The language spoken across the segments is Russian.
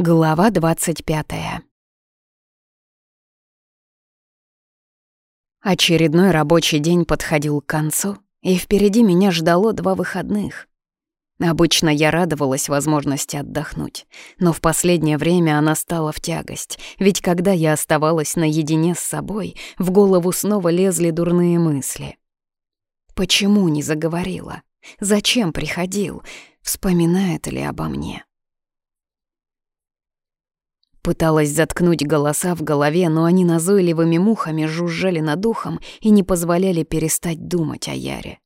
Глава двадцать пятая. Очередной рабочий день подходил к концу, и впереди меня ждало два выходных. Обычно я радовалась возможности отдохнуть, но в последнее время она стала в тягость, ведь когда я оставалась наедине с собой, в голову снова лезли дурные мысли. Почему не заговорила? Зачем приходил? Вспоминает ли обо мне? Пыталась заткнуть голоса в голове, но они назойливыми мухами жужжали над ухом и не позволяли перестать думать о Яре.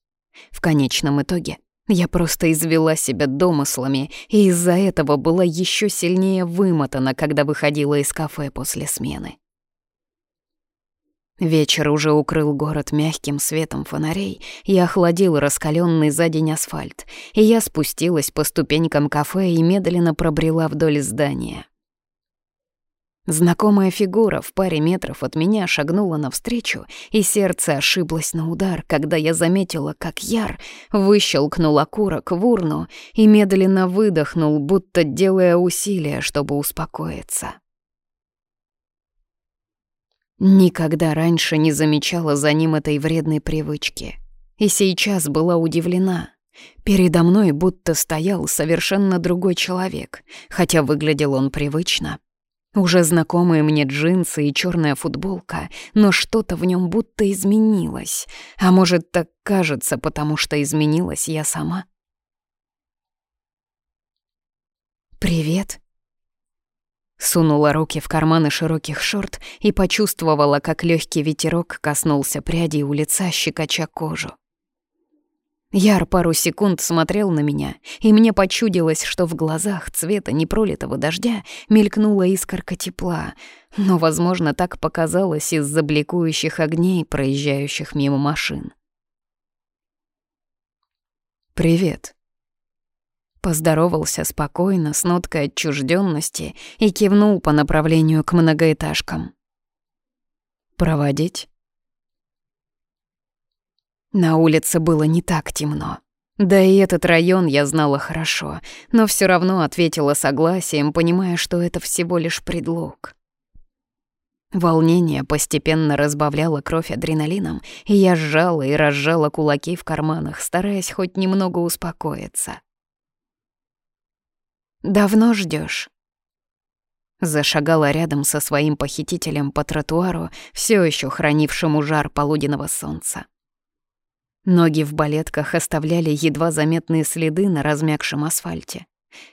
В конечном итоге я просто извела себя домыслами, и из-за этого была еще сильнее вымотана, когда выходила из кафе после смены. Вечер уже укрыл город мягким светом фонарей и охладил раскаленный за день асфальт, и я спустилась по ступенькам кафе и медленно пробрела вдоль здания. Знакомая фигура в паре метров от меня шагнула навстречу, и сердце ошиблось на удар, когда я заметила, как Яр выщелкнул окурок в урну и медленно выдохнул, будто делая усилия, чтобы успокоиться. Никогда раньше не замечала за ним этой вредной привычки. И сейчас была удивлена. Передо мной будто стоял совершенно другой человек, хотя выглядел он привычно, уже знакомые мне джинсы и черная футболка, но что-то в нем будто изменилось. А может, так кажется, потому что изменилась я сама? «Привет», Сунула руки в карманы широких шорт и почувствовала, как легкий ветерок коснулся прядей у лица, щекоча кожу. Яр пару секунд смотрел на меня, и мне почудилось, что в глазах цвета непролитого дождя мелькнула искорка тепла, но, возможно, так показалось из-за бликующих огней, проезжающих мимо машин. «Привет», Поздоровался спокойно, с ноткой отчужденности и кивнул по направлению к многоэтажкам. «Проводить?» На улице было не так темно. Да и этот район я знала хорошо, но все равно ответила согласием, понимая, что это всего лишь предлог. Волнение постепенно разбавляло кровь адреналином, и я сжала и разжала кулаки в карманах, стараясь хоть немного успокоиться. «Давно ждешь? Зашагала рядом со своим похитителем по тротуару, все еще хранившему жар полуденного солнца. Ноги в балетках оставляли едва заметные следы на размягшем асфальте.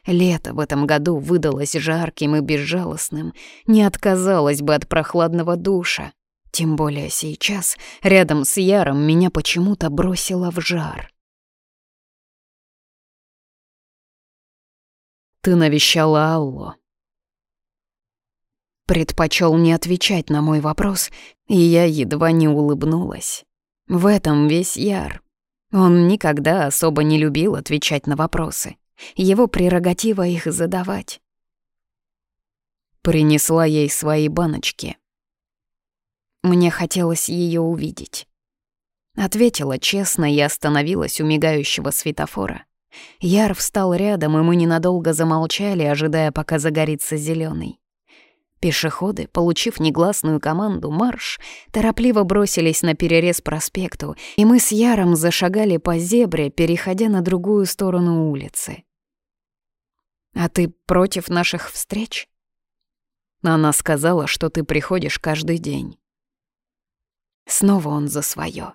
Лето в этом году выдалось жарким и безжалостным, не отказалась бы от прохладного душа. Тем более сейчас, рядом с Яром, меня почему-то бросило в жар. «Ты навещала Аллу?» Предпочел не отвечать на мой вопрос, и я едва не улыбнулась. В этом весь Яр. Он никогда особо не любил отвечать на вопросы. Его прерогатива их задавать. Принесла ей свои баночки. Мне хотелось ее увидеть. Ответила честно и остановилась у мигающего светофора. Яр встал рядом, и мы ненадолго замолчали, ожидая, пока загорится зеленый. Пешеходы, получив негласную команду «Марш», торопливо бросились на перерез проспекту, и мы с Яром зашагали по зебре, переходя на другую сторону улицы. «А ты против наших встреч?» Она сказала, что ты приходишь каждый день. Снова он за свое.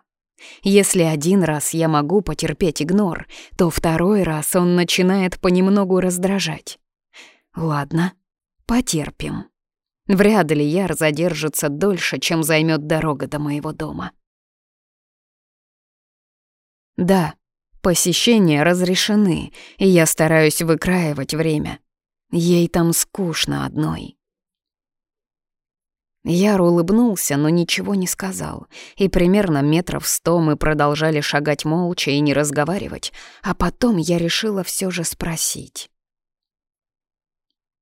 Если один раз я могу потерпеть игнор, то второй раз он начинает понемногу раздражать. Ладно, потерпим. Вряд ли Яр задержится дольше, чем займет дорога до моего дома. Да, посещения разрешены, и я стараюсь выкраивать время. Ей там скучно одной. Яр улыбнулся, но ничего не сказал, и примерно метров сто мы продолжали шагать молча и не разговаривать, а потом я решила все же спросить.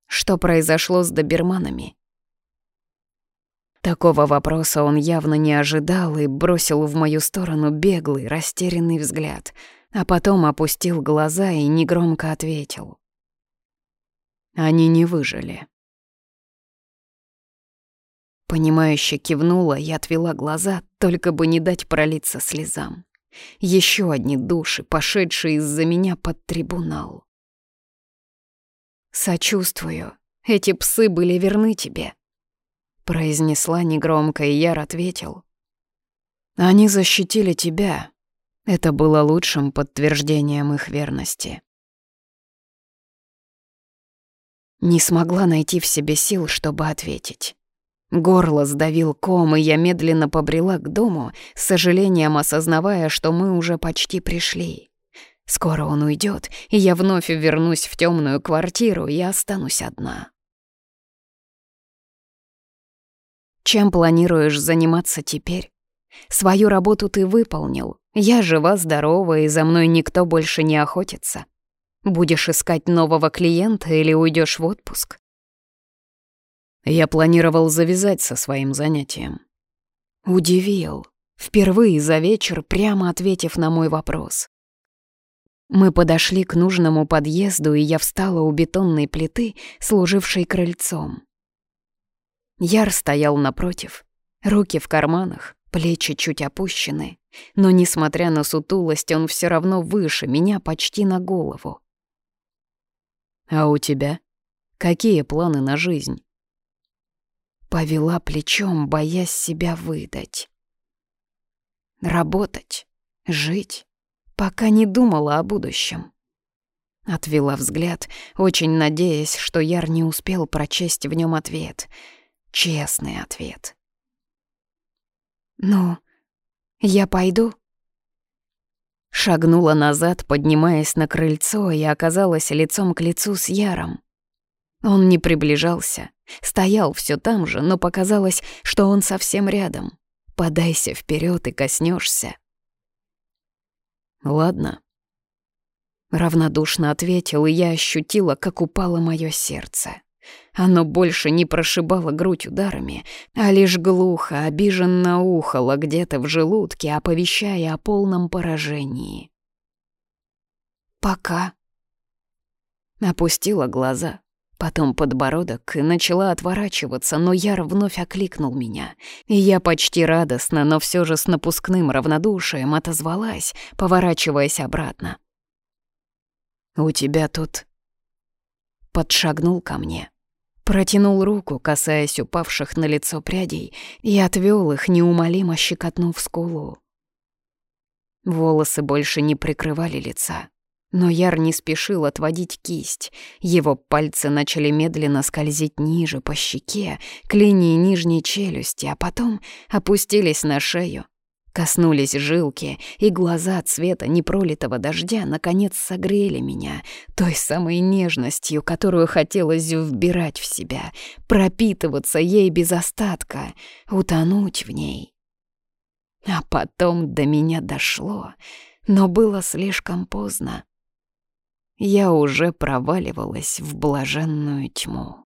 Что произошло с доберманами? Такого вопроса он явно не ожидал и бросил в мою сторону беглый, растерянный взгляд, а потом опустил глаза и негромко ответил. Они не выжили. Понимающе кивнула и отвела глаза, только бы не дать пролиться слезам. Еще одни души, пошедшие из-за меня под трибунал. «Сочувствую. Эти псы были верны тебе», — произнесла негромко, и Яр ответил. «Они защитили тебя. Это было лучшим подтверждением их верности». Не смогла найти в себе сил, чтобы ответить. Горло сдавил ком, и я медленно побрела к дому, с сожалением осознавая, что мы уже почти пришли. Скоро он уйдет, и я вновь вернусь в темную квартиру и останусь одна. Чем планируешь заниматься теперь? Свою работу ты выполнил. Я жива-здорова, и за мной никто больше не охотится. Будешь искать нового клиента или уйдешь в отпуск? Я планировал завязать со своим занятием. Удивил, впервые за вечер прямо ответив на мой вопрос. Мы подошли к нужному подъезду, и я встала у бетонной плиты, служившей крыльцом. Яр стоял напротив, руки в карманах, плечи чуть опущены, но, несмотря на сутулость, он все равно выше меня почти на голову. «А у тебя? Какие планы на жизнь?» Повела плечом, боясь себя выдать. Работать, жить, пока не думала о будущем. Отвела взгляд, очень надеясь, что Яр не успел прочесть в нем ответ. Честный ответ. «Ну, я пойду?» Шагнула назад, поднимаясь на крыльцо, и оказалась лицом к лицу с Яром. Он не приближался, стоял все там же, но показалось, что он совсем рядом. Подайся вперед и коснешься. «Ладно». Равнодушно ответил, и я ощутила, как упало мое сердце. Оно больше не прошибало грудь ударами, а лишь глухо, обиженно ухало где-то в желудке, оповещая о полном поражении. «Пока». Опустила глаза, потом подбородок и начала отворачиваться, но Яр вновь окликнул меня. И я почти радостно, но все же с напускным равнодушием отозвалась, поворачиваясь обратно. «У тебя тут...» Подшагнул ко мне. Протянул руку, касаясь упавших на лицо прядей, и отвёл их, неумолимо щекотнув скулу. Волосы больше не прикрывали лица. Но Яр не спешил отводить кисть. Его пальцы начали медленно скользить ниже по щеке, к линии нижней челюсти, а потом опустились на шею. Коснулись жилки, и глаза цвета непролитого дождя наконец согрели меня той самой нежностью, которую хотелось вбирать в себя, пропитываться ей без остатка, утонуть в ней. А потом до меня дошло, но было слишком поздно я уже проваливалась в блаженную тьму.